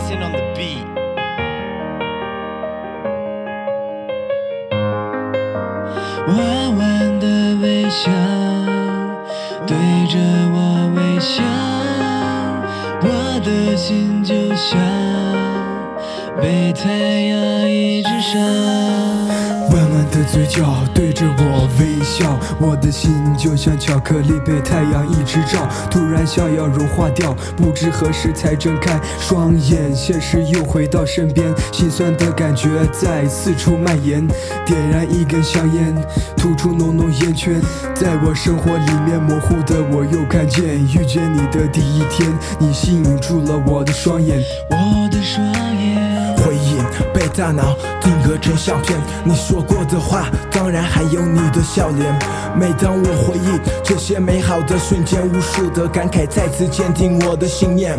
sit on the beat. 弯弯的微笑对着我微笑我的心就像被太阳一直晒的嘴角对着我微笑，我的心就像巧克力被太阳一直照，突然想要融化掉，不知何时才睁开双眼，现实又回到身边，心酸的感觉在四处蔓延，点燃一根香烟，吐出浓浓烟圈，在我生活里面模糊的我又看见，遇见你的第一天，你吸引住了我的双眼，我的双眼，大脑定格成相片，你说过的话，当然还有你的笑脸。每当我回忆这些美好的瞬间，无数的感慨再次坚定我的信念。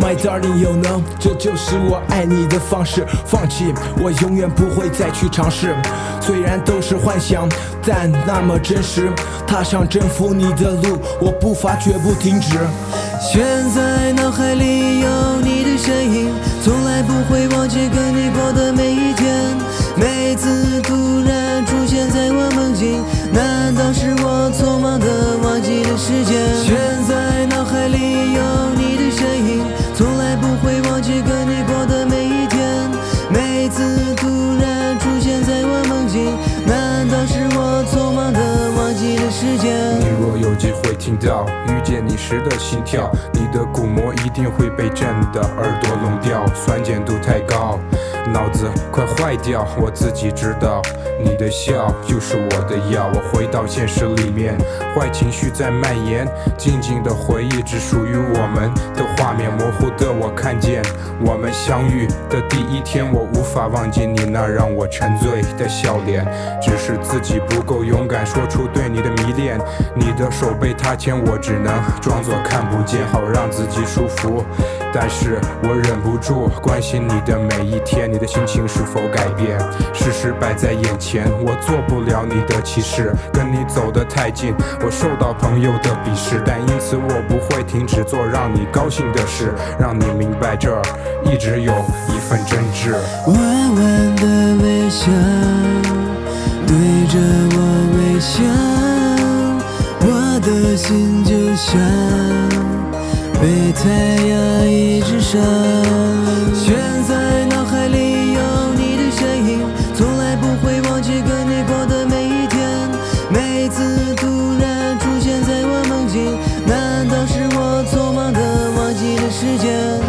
My darling, you know，这就是我爱你的方式。放弃，我永远不会再去尝试。虽然都是幻想，但那么真实。踏上征服你的路，我步伐绝不停止。现在脑海里有突然出现在我梦境，难道是我匆忙的忘记了时间？你若有机会听到遇见你时的心跳，你的鼓膜一定会被震得耳朵聋掉，酸碱度太高，脑子快坏掉。我自己知道，你的笑就是我的药。我回到现实里面，坏情绪在蔓延，静静的回忆只属于我们的画面，模糊的我看见我们相遇的第一天，我无法忘记你那让我沉醉的笑脸，只是自己不够勇敢，说出对你的迷恋。你的手被他牵，我只能装作看不见，好让自己舒服。但是我忍不住关心你的每一天，你的心情是否改变？事实摆在眼前，我做不了你的骑士，跟你走得太近，我受到朋友的鄙视，但因此我不会停止做让你高兴的事，让你明白这一直有一份真挚。弯弯的微笑，对着我微笑，我的心就像被太阳一直烧。时间？